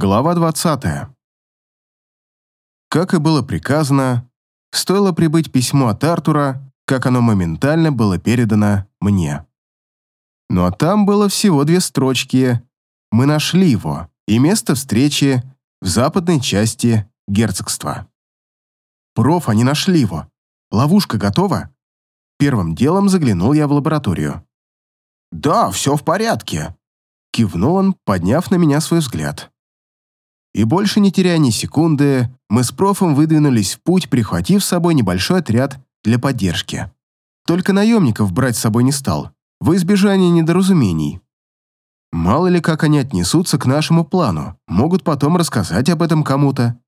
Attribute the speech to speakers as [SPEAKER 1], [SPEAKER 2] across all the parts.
[SPEAKER 1] Глава 20. Как и было приказано, стоило прибыть письмо от Артура, как оно моментально было передано мне. Ну а там было всего две строчки. Мы нашли его, и место встречи в западной части герцогства. «Проф, они нашли его. Ловушка готова?» Первым делом заглянул я в лабораторию.
[SPEAKER 2] «Да, все в порядке», —
[SPEAKER 1] кивнул он, подняв на меня свой взгляд. И больше не теряя ни секунды, мы с профом выдвинулись в путь, прихватив с собой небольшой отряд для поддержки. Только наемников брать с собой не стал, во избежание недоразумений. Мало ли как они отнесутся к нашему плану, могут потом рассказать об этом кому-то.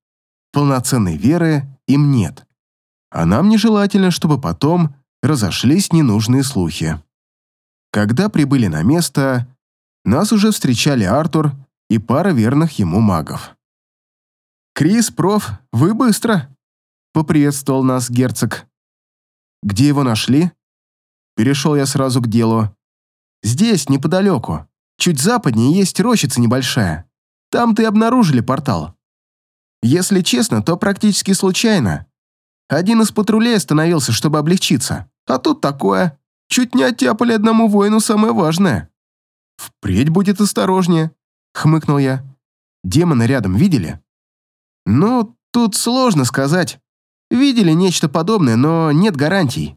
[SPEAKER 1] Полноценной веры им нет. А нам нежелательно, чтобы потом разошлись ненужные слухи. Когда прибыли на место, нас уже встречали Артур и пара верных ему магов. «Крис, проф, вы быстро!» — поприветствовал нас герцог. «Где его нашли?» Перешел я сразу к делу. «Здесь, неподалеку. Чуть западнее есть рощица небольшая. Там-то и обнаружили портал. Если честно, то практически случайно. Один из патрулей остановился, чтобы облегчиться. А тут такое. Чуть не оттяпали одному воину самое важное. Впредь будет осторожнее хмыкнул я. Демона рядом видели? Ну, тут сложно сказать. Видели нечто подобное, но нет гарантий.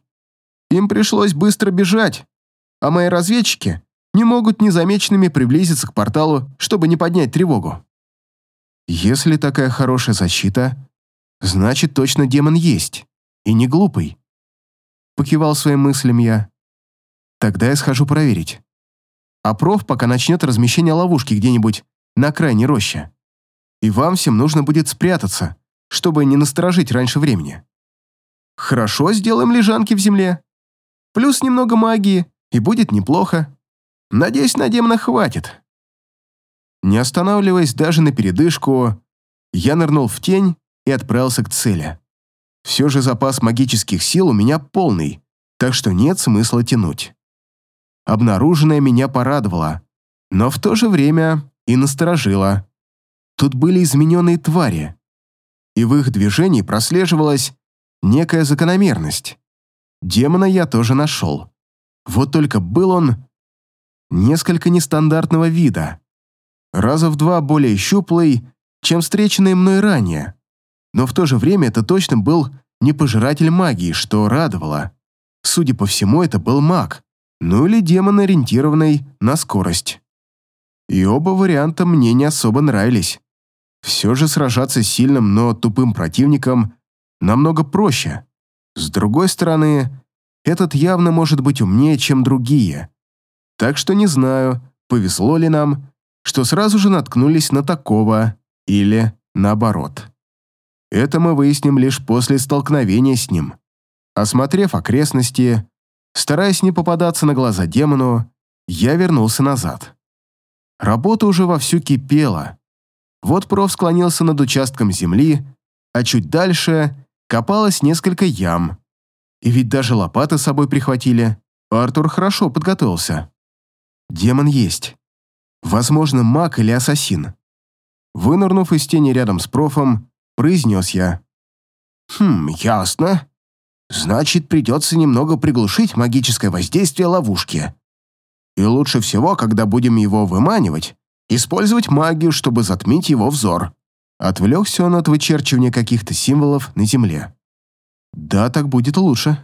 [SPEAKER 1] Им пришлось быстро бежать, а мои разведчики не могут незамеченными приблизиться к порталу, чтобы не поднять тревогу. Если такая хорошая защита, значит точно демон есть, и не глупый. Покивал своим мыслям я. Тогда я схожу проверить а проф пока начнет размещение ловушки где-нибудь на окраине рощи. И вам всем нужно будет спрятаться, чтобы не насторожить раньше времени. Хорошо, сделаем лежанки в земле. Плюс немного магии, и будет неплохо. Надеюсь, на демона хватит. Не останавливаясь даже на передышку, я нырнул в тень и отправился к цели. Все же запас магических сил у меня полный, так что нет смысла тянуть обнаруженное меня порадовало, но в то же время и насторожило. Тут были измененные твари, и в их движении прослеживалась некая закономерность. Демона я тоже нашел. Вот только был он несколько нестандартного вида, раза в два более щуплый, чем встреченный мной ранее. Но в то же время это точно был не пожиратель магии, что радовало. Судя по всему, это был маг, ну или демон, ориентированный на скорость. И оба варианта мне не особо нравились. Все же сражаться с сильным, но тупым противником намного проще. С другой стороны, этот явно может быть умнее, чем другие. Так что не знаю, повезло ли нам, что сразу же наткнулись на такого, или наоборот. Это мы выясним лишь после столкновения с ним. Осмотрев окрестности, Стараясь не попадаться на глаза демону, я вернулся назад. Работа уже вовсю кипела. Вот проф склонился над участком земли, а чуть дальше копалось несколько ям. И ведь даже лопаты с собой прихватили. Артур хорошо подготовился. Демон есть. Возможно, маг или ассасин. Вынырнув из тени рядом с профом, произнес я.
[SPEAKER 2] «Хм, ясно. Значит, придется немного приглушить магическое воздействие ловушки. И лучше всего, когда будем его выманивать, использовать магию, чтобы затмить его взор.
[SPEAKER 1] Отвлекся он от вычерчивания каких-то символов на земле. Да, так будет лучше.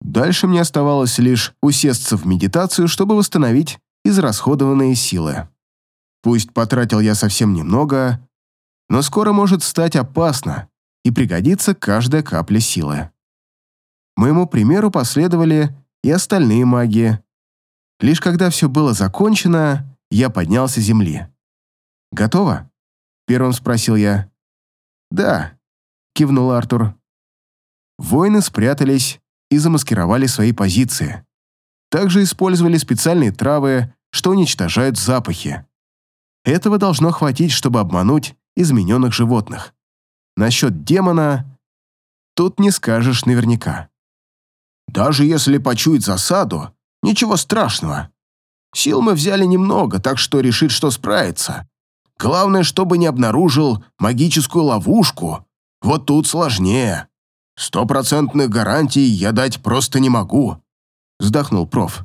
[SPEAKER 1] Дальше мне оставалось лишь усесться в медитацию, чтобы восстановить израсходованные силы. Пусть потратил я совсем немного, но скоро может стать опасно и пригодится каждая капля силы. Моему примеру последовали и остальные маги. Лишь когда все было закончено, я поднялся с земли. «Готово?» — первым спросил я. «Да», — кивнул Артур. Воины спрятались и замаскировали свои позиции. Также использовали специальные травы, что уничтожают запахи. Этого должно хватить, чтобы обмануть измененных животных. Насчет демона тут не скажешь наверняка.
[SPEAKER 2] Даже если почует засаду, ничего страшного. Сил мы взяли немного, так что решит, что справится. Главное, чтобы не обнаружил магическую ловушку. Вот тут сложнее. Стопроцентных гарантий я дать просто не могу», — вздохнул проф.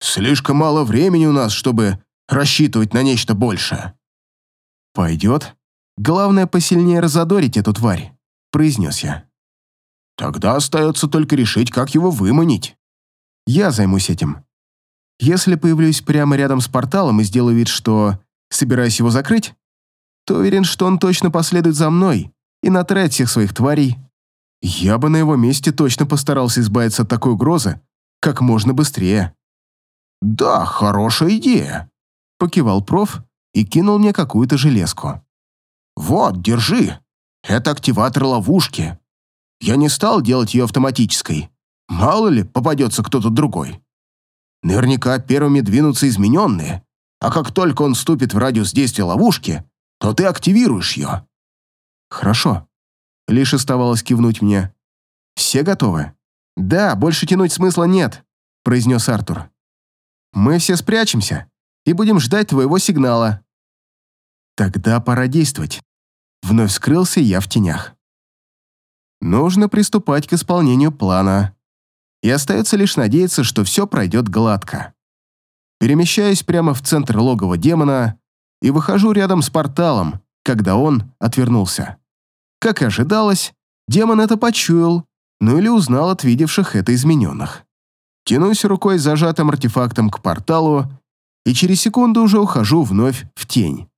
[SPEAKER 2] «Слишком мало времени у нас, чтобы рассчитывать на нечто большее».
[SPEAKER 1] «Пойдет. Главное, посильнее разодорить эту тварь», — произнес я.
[SPEAKER 2] «Тогда остается только решить, как его выманить».
[SPEAKER 1] «Я займусь этим. Если появлюсь прямо рядом с порталом и сделаю вид, что собираюсь его закрыть, то уверен, что он точно последует за мной и натравит всех своих тварей. Я бы на его месте точно постарался избавиться от такой угрозы как можно быстрее».
[SPEAKER 2] «Да, хорошая идея», —
[SPEAKER 1] покивал проф и кинул мне какую-то железку.
[SPEAKER 2] «Вот, держи. Это активатор ловушки. Я не стал делать ее автоматической. Мало ли, попадется кто-то другой. Наверняка первыми двинутся измененные, а как только он вступит в радиус действия ловушки, то ты активируешь ее».
[SPEAKER 1] «Хорошо». Лишь оставалось кивнуть мне. «Все готовы?» «Да, больше тянуть смысла нет», — произнес Артур. «Мы все спрячемся и будем ждать твоего сигнала». «Тогда пора действовать». Вновь скрылся я в тенях. Нужно приступать к исполнению плана. И остается лишь надеяться, что все пройдет гладко. Перемещаюсь прямо в центр логова демона и выхожу рядом с порталом, когда он отвернулся. Как и ожидалось, демон это почуял, ну или узнал от видевших это измененных. Тянусь рукой зажатым артефактом к порталу и через секунду уже ухожу вновь в тень.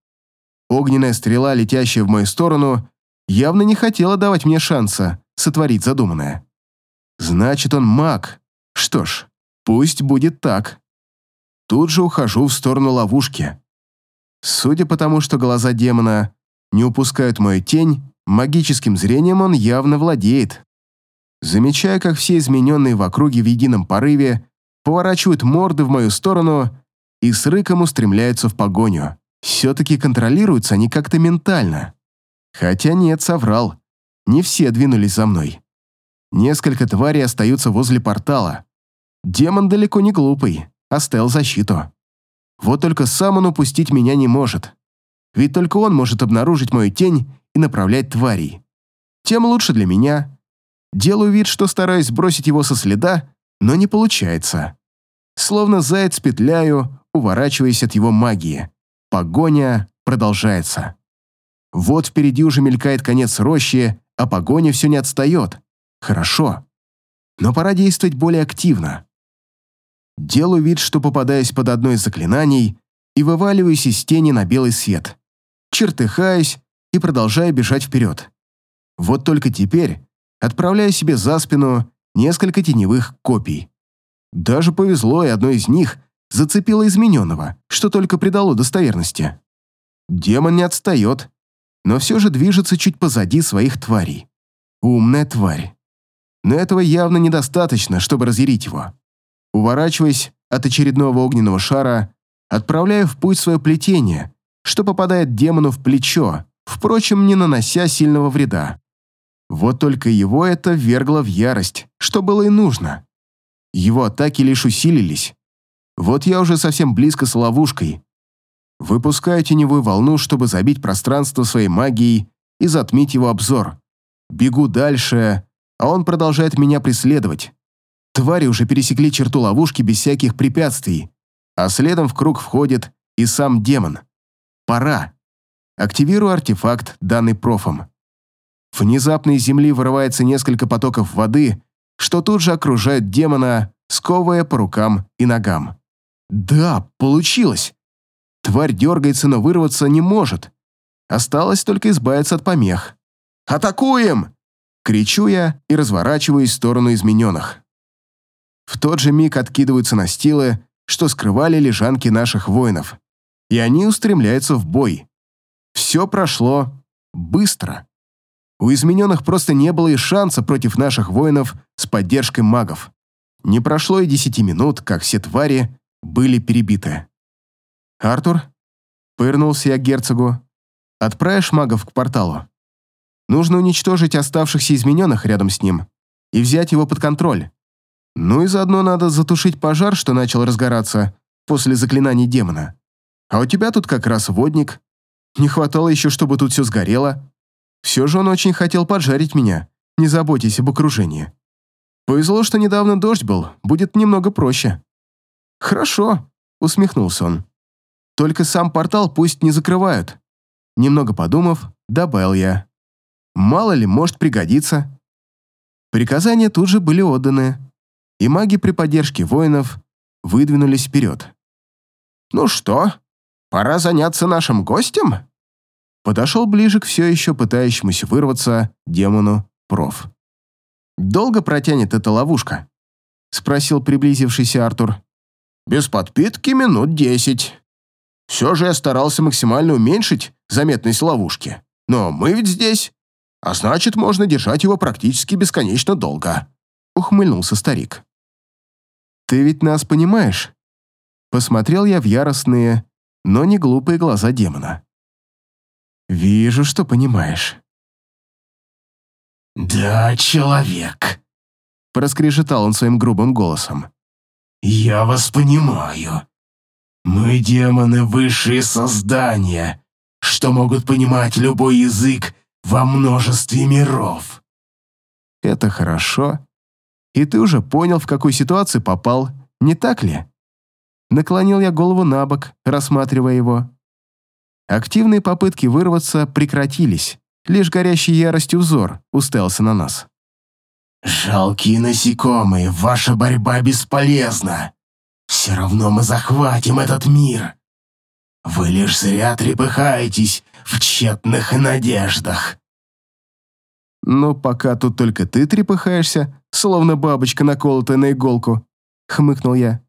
[SPEAKER 1] Огненная стрела, летящая в мою сторону, явно не хотела давать мне шанса сотворить задуманное. Значит, он маг. Что ж, пусть будет так. Тут же ухожу в сторону ловушки. Судя по тому, что глаза демона не упускают мою тень, магическим зрением он явно владеет. Замечая, как все измененные в округе в едином порыве поворачивают морды в мою сторону и с рыком устремляются в погоню. Все-таки контролируются они как-то ментально. Хотя нет, соврал. Не все двинулись за мной. Несколько тварей остаются возле портала. Демон далеко не глупый, оставил защиту. Вот только сам он упустить меня не может. Ведь только он может обнаружить мою тень и направлять тварей. Тем лучше для меня. Делаю вид, что стараюсь сбросить его со следа, но не получается. Словно заяц петляю, уворачиваясь от его магии. Погоня продолжается. Вот впереди уже мелькает конец рощи, а погоня все не отстает. Хорошо. Но пора действовать более активно. Делаю вид, что попадаюсь под одно из заклинаний и вываливаюсь из тени на белый свет. Чертыхаюсь и продолжаю бежать вперед. Вот только теперь отправляю себе за спину несколько теневых копий. Даже повезло, и одно из них зацепило измененного, что только придало достоверности. Демон не отстает, но все же движется чуть позади своих тварей. Умная тварь. Но этого явно недостаточно, чтобы разъярить его. Уворачиваясь от очередного огненного шара, отправляю в путь свое плетение, что попадает демону в плечо, впрочем, не нанося сильного вреда. Вот только его это ввергло в ярость, что было и нужно. Его атаки лишь усилились. Вот я уже совсем близко с ловушкой. Выпускаю теневую волну, чтобы забить пространство своей магией и затмить его обзор. Бегу дальше, а он продолжает меня преследовать. Твари уже пересекли черту ловушки без всяких препятствий, а следом в круг входит и сам демон. Пора. Активирую артефакт, данный профом. Внезапно из земли вырывается несколько потоков воды, что тут же окружает демона, сковывая по рукам и ногам. Да, получилось. Тварь дергается, но вырваться не может. Осталось только избавиться от помех. «Атакуем!» Кричу я и разворачиваюсь в сторону измененных. В тот же миг откидываются настилы, что скрывали лежанки наших воинов, и они устремляются в бой. Все прошло быстро. У измененных просто не было и шанса против наших воинов с поддержкой магов. Не прошло и десяти минут, как все твари были перебиты. «Артур?» — повернулся я к герцогу. «Отправишь магов к порталу. Нужно уничтожить оставшихся измененных рядом с ним и взять его под контроль. Ну и заодно надо затушить пожар, что начал разгораться после заклинаний демона. А у тебя тут как раз водник. Не хватало еще, чтобы тут все сгорело. Все же он очень хотел поджарить меня, не заботясь об окружении. Повезло, что недавно дождь был, будет немного проще. Хорошо, усмехнулся он. Только сам портал пусть не закрывают. Немного подумав, добавил я. Мало ли, может пригодиться. Приказания тут же были отданы, и маги при поддержке воинов выдвинулись вперед.
[SPEAKER 2] «Ну что, пора заняться нашим гостем?»
[SPEAKER 1] Подошел ближе к все еще пытающемуся вырваться демону проф. «Долго протянет эта ловушка?» — спросил приблизившийся Артур.
[SPEAKER 2] «Без подпитки минут десять. Все же я старался максимально уменьшить заметность ловушки. Но мы ведь здесь, а значит, можно держать его практически бесконечно долго», — ухмыльнулся старик.
[SPEAKER 1] «Ты ведь нас понимаешь?» Посмотрел я в яростные, но не глупые глаза демона. «Вижу, что понимаешь».
[SPEAKER 3] «Да, человек», — проскрежетал он своим грубым голосом. «Я вас понимаю. Мы демоны высшие создания, что могут понимать любой язык во множестве миров».
[SPEAKER 1] «Это хорошо. И ты уже понял, в какую ситуацию попал, не так ли?» Наклонил я голову на бок, рассматривая его. Активные попытки вырваться прекратились, лишь горящий яростью взор уставился на нас.
[SPEAKER 3] «Жалкие насекомые, ваша борьба бесполезна. Все равно мы захватим этот мир. Вы лишь зря трепыхаетесь в тщетных надеждах».
[SPEAKER 1] «Но пока тут только ты трепыхаешься, словно бабочка, наколотая на иголку», — хмыкнул я.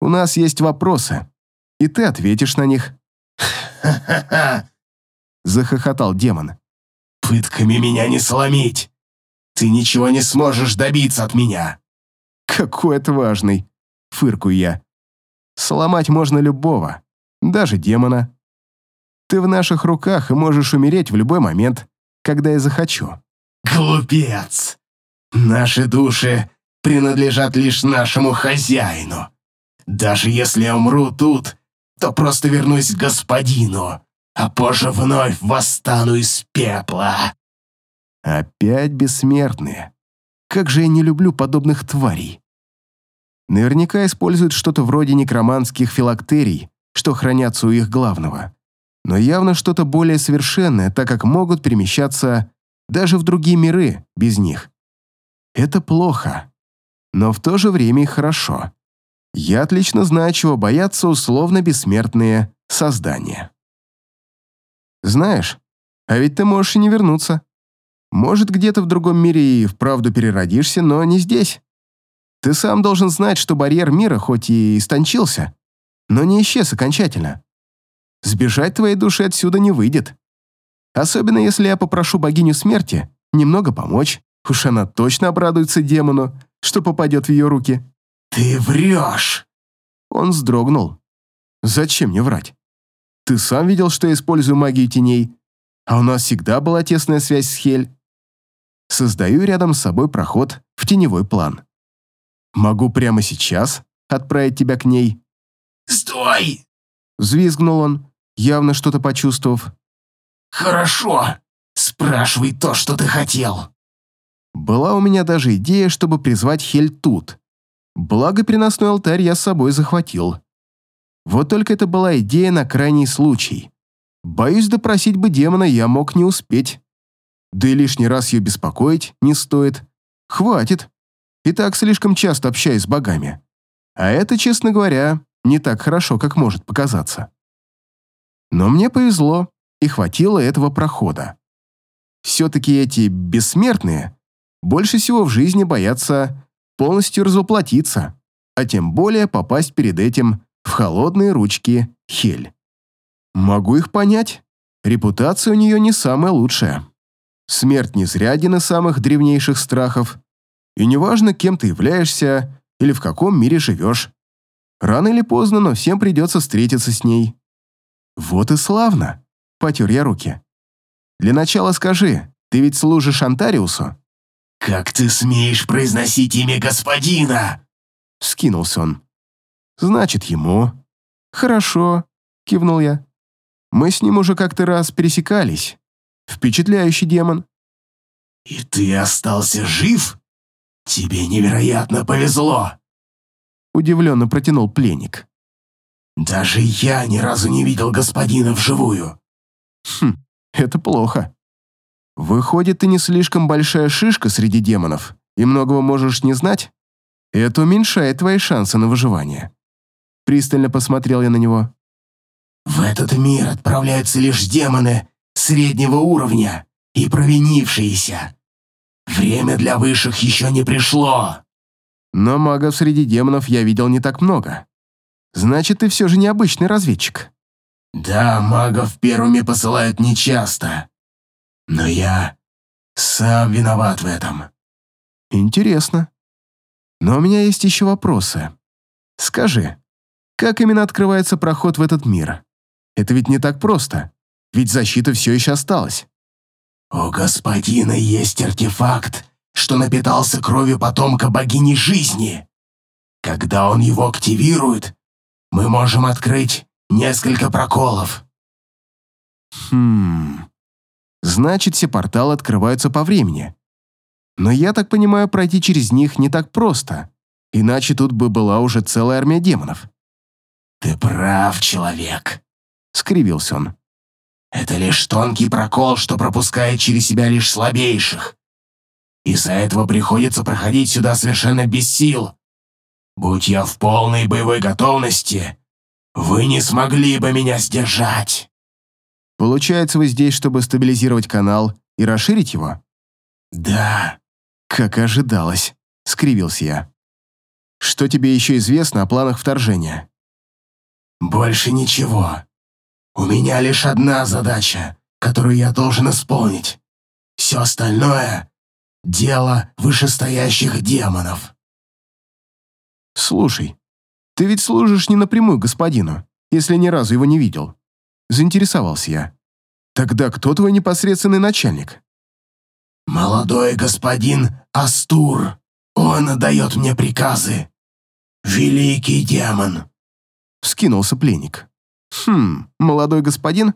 [SPEAKER 1] «У нас есть вопросы, и ты ответишь на них».
[SPEAKER 3] «Ха-ха-ха!»
[SPEAKER 1] — захохотал демон.
[SPEAKER 3] «Пытками меня не сломить! Ты ничего не сможешь добиться от меня!»
[SPEAKER 1] «Какой отважный!» — фыркую я. «Сломать можно любого, даже демона. Ты в наших руках и можешь умереть в любой момент, когда я захочу».
[SPEAKER 3] «Глупец! Наши души принадлежат лишь нашему хозяину. Даже если я умру тут, то просто вернусь к господину, а позже вновь восстану из пепла».
[SPEAKER 1] Опять бессмертные. Как же я не люблю подобных тварей. Наверняка используют что-то вроде некроманских филактерий, что хранятся у их главного. Но явно что-то более совершенное, так как могут перемещаться даже в другие миры без них. Это плохо, но в то же время и хорошо. Я отлично знаю, чего боятся условно бессмертные создания. Знаешь, а ведь ты можешь и не вернуться. Может, где-то в другом мире и вправду переродишься, но не здесь. Ты сам должен знать, что барьер мира хоть и истончился, но не исчез окончательно. Сбежать твоей души отсюда не выйдет. Особенно если я попрошу богиню смерти немного помочь. Уж она точно обрадуется демону, что попадет в ее руки.
[SPEAKER 3] «Ты врешь!»
[SPEAKER 1] Он вздрогнул. «Зачем мне врать? Ты сам видел, что я использую магию теней, а у нас всегда была тесная связь с Хель. Создаю рядом с собой проход в теневой план. Могу прямо сейчас отправить тебя к ней».
[SPEAKER 3] «Стой!»
[SPEAKER 1] Взвизгнул он, явно что-то почувствовав.
[SPEAKER 3] «Хорошо. Спрашивай то, что ты хотел».
[SPEAKER 1] Была у меня даже идея, чтобы призвать Хель тут. Благо, переносной алтарь я с собой захватил. Вот только это была идея на крайний случай. Боюсь, допросить бы демона я мог не успеть. Да и лишний раз ее беспокоить не стоит. Хватит. И так слишком часто общаюсь с богами. А это, честно говоря, не так хорошо, как может показаться. Но мне повезло, и хватило этого прохода. Все-таки эти бессмертные больше всего в жизни боятся полностью разоплатиться, а тем более попасть перед этим в холодные ручки Хель. Могу их понять. Репутация у нее не самая лучшая. Смерть не зря один из самых древнейших страхов. И неважно, кем ты являешься или в каком мире живешь. Рано или поздно, но всем придется встретиться с ней. Вот и славно, потер я руки. Для начала скажи, ты ведь служишь Антариусу?
[SPEAKER 3] «Как ты смеешь произносить имя господина?»
[SPEAKER 1] Скинулся он. «Значит, ему». «Хорошо», — кивнул я. Мы с ним уже как-то раз пересекались. Впечатляющий демон.
[SPEAKER 3] «И ты остался жив? Тебе невероятно повезло!»
[SPEAKER 1] Удивленно протянул пленник.
[SPEAKER 3] «Даже я ни разу не видел господина вживую».
[SPEAKER 1] «Хм, это плохо. Выходит, ты не слишком большая шишка среди демонов и многого можешь не знать? Это уменьшает твои шансы на выживание». Пристально посмотрел я на него.
[SPEAKER 3] «В этот мир отправляются лишь демоны среднего уровня и провинившиеся. Время для высших еще не пришло».
[SPEAKER 1] Но магов среди демонов я видел не так много. Значит, ты все же необычный разведчик.
[SPEAKER 3] Да, магов первыми посылают нечасто. Но я сам виноват в этом.
[SPEAKER 1] Интересно. Но у меня есть еще вопросы. Скажи, как именно открывается проход в этот мир? Это ведь не так просто, ведь защита все еще осталась.
[SPEAKER 3] У господина есть артефакт, что напитался кровью потомка богини жизни. Когда он его активирует, мы можем открыть несколько проколов.
[SPEAKER 1] Хм. Значит, все порталы открываются по времени. Но я так понимаю, пройти через них не так просто. Иначе тут бы была уже целая армия демонов.
[SPEAKER 3] «Ты прав, человек», — скривился он. «Это лишь тонкий прокол, что пропускает через себя лишь слабейших. Из-за этого приходится проходить сюда совершенно без сил. Будь я в полной боевой готовности, вы не смогли бы меня сдержать».
[SPEAKER 1] Получается, вы здесь, чтобы стабилизировать канал и расширить его?
[SPEAKER 3] Да.
[SPEAKER 1] Как ожидалось, скривился я. Что тебе еще известно о планах вторжения?
[SPEAKER 3] Больше ничего. У меня лишь одна задача, которую я должен исполнить. Все остальное — дело вышестоящих демонов.
[SPEAKER 1] Слушай, ты ведь служишь не напрямую господину, если ни разу его не видел. Заинтересовался я. Тогда кто твой непосредственный начальник?
[SPEAKER 3] Молодой господин Астур. Он отдает мне приказы. Великий демон.
[SPEAKER 1] Вскинулся пленник. Хм, молодой господин?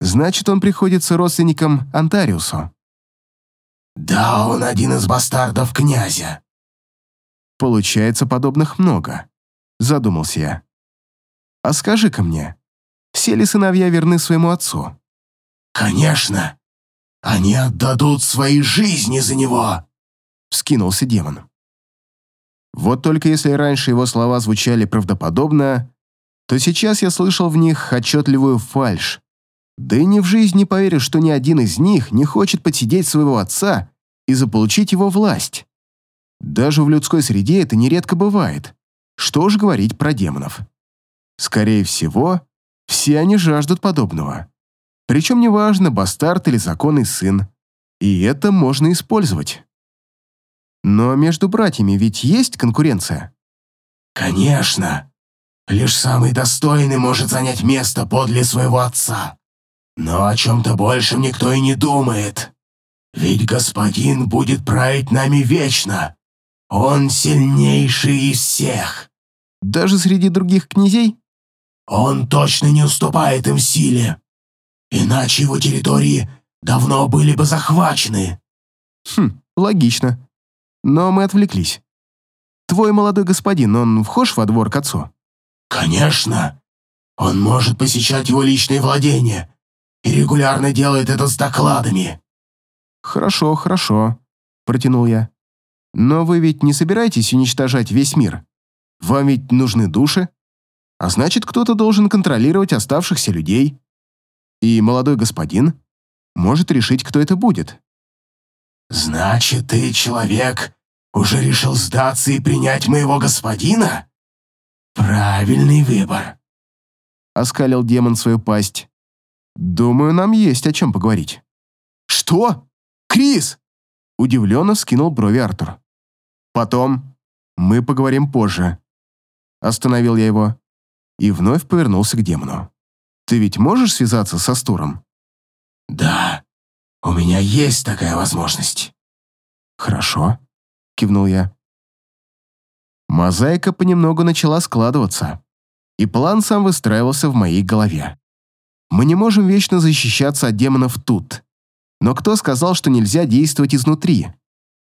[SPEAKER 1] Значит, он приходится родственником Антариусу.
[SPEAKER 3] Да, он один из бастардов князя.
[SPEAKER 1] Получается, подобных много. Задумался я. А скажи-ка мне, все ли сыновья верны своему отцу?
[SPEAKER 3] Конечно. Они отдадут свои жизни за него.
[SPEAKER 1] Вскинулся демон. Вот только если раньше его слова звучали правдоподобно, то сейчас я слышал в них отчетливую фальшь. Да и ни в жизнь не поверю, что ни один из них не хочет подсидеть своего отца и заполучить его власть. Даже в людской среде это нередко бывает. Что ж говорить про демонов. Скорее всего, все они жаждут подобного. Причем неважно, бастард или законный сын. И это можно использовать. Но между братьями ведь есть конкуренция?
[SPEAKER 3] Конечно. Лишь самый достойный может занять место подле своего отца. Но о чем-то большем никто и не думает. Ведь господин будет править нами вечно. Он сильнейший из всех.
[SPEAKER 1] Даже среди других князей?
[SPEAKER 3] Он точно не уступает им в силе. Иначе его территории давно были бы захвачены.
[SPEAKER 1] Хм, логично. Но мы отвлеклись. Твой молодой господин, он вхож во двор к отцу?
[SPEAKER 3] Конечно. Он может посещать его личные владения и регулярно делает это с докладами.
[SPEAKER 1] Хорошо, хорошо, протянул я. Но вы ведь не собираетесь уничтожать весь мир? Вам ведь нужны души? А значит, кто-то должен контролировать оставшихся людей. И молодой господин может решить, кто это будет.
[SPEAKER 3] «Значит, ты, человек, уже решил сдаться и принять моего господина? Правильный выбор», —
[SPEAKER 1] оскалил демон свою пасть. «Думаю, нам есть о чем поговорить». «Что? Крис!» — удивленно скинул брови Артур. «Потом. Мы поговорим позже». Остановил я его и вновь повернулся к демону. «Ты ведь можешь связаться со Стуром?»
[SPEAKER 3] «Да, у меня есть такая возможность».
[SPEAKER 1] «Хорошо», — кивнул я. Мозаика понемногу начала складываться, и план сам выстраивался в моей голове. Мы не можем вечно защищаться от демонов тут. Но кто сказал, что нельзя действовать изнутри?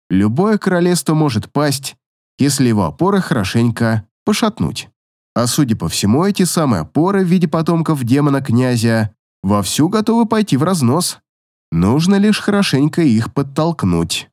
[SPEAKER 1] Любое королевство может пасть, если его опоры хорошенько пошатнуть. А судя по всему, эти самые опоры в виде потомков демона-князя вовсю готовы пойти в разнос. Нужно лишь хорошенько их подтолкнуть.